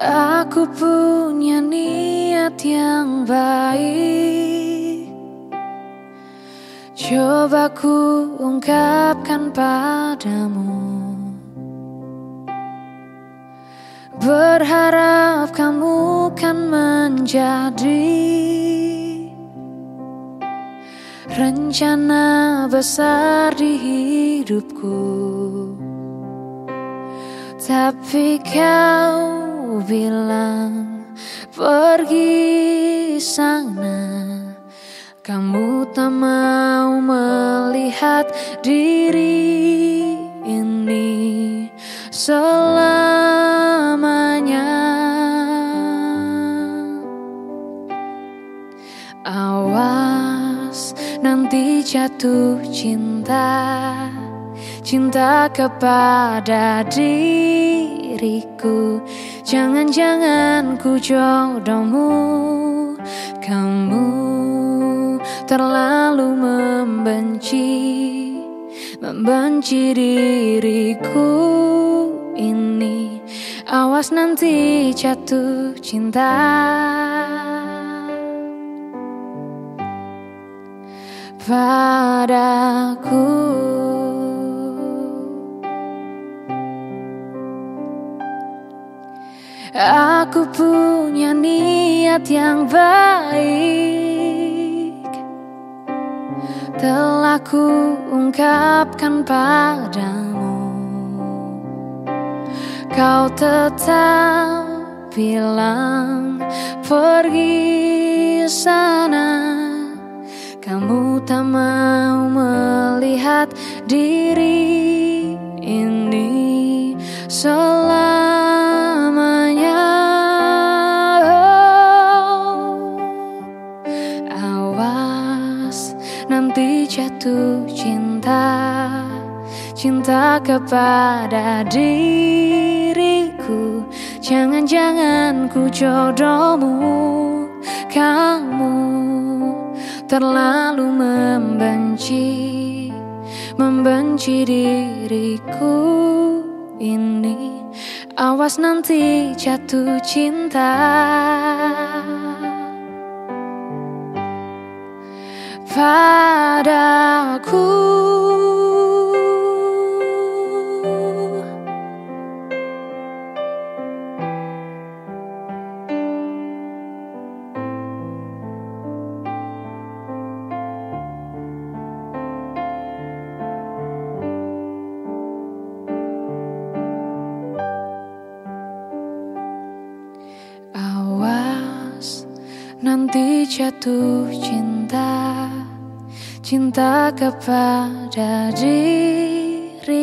Aku punya niat yang baik. Coba ku ungkapkan padamu. Berharap kamu kan menjadi Rencana besar di hidupku. Tapi kau bilang pergi sana. Kamu tak mau melihat diri ini selamanya. Awas nanti jatuh cinta Cinta kepada diriku. Jangan-jangan ku jodohmu. Kamu terlalu membenci Membenci diriku ini. Awas nanti jatuh cinta. Padaku Aku punya niat yang baik. Telah ku ungkapkan padamu. Kau tetap bilang pergi sana. Kamu tak mau melihat diri nanti jatuh cinta Cinta kepada diriku. Jangan-jangan ku jodohmu Kamu terlalu membenci Membenci diriku ini. Awas nanti jatuh cinta padaku. Awas nanti jatuh cinta cinta kepada diriku.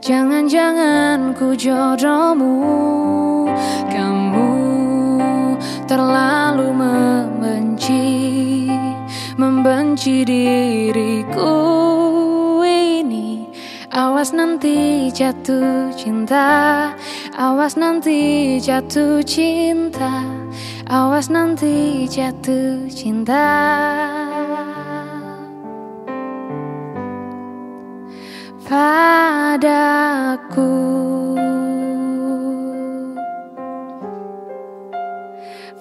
Jangan-jangan ku jodohmu. Kamu terlalu membenci Membenci diriku. Ini Awas nanti jatuh cinta Awas nanti jatuh cinta Awas nanti jatuh cinta padaku.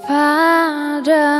Padaku.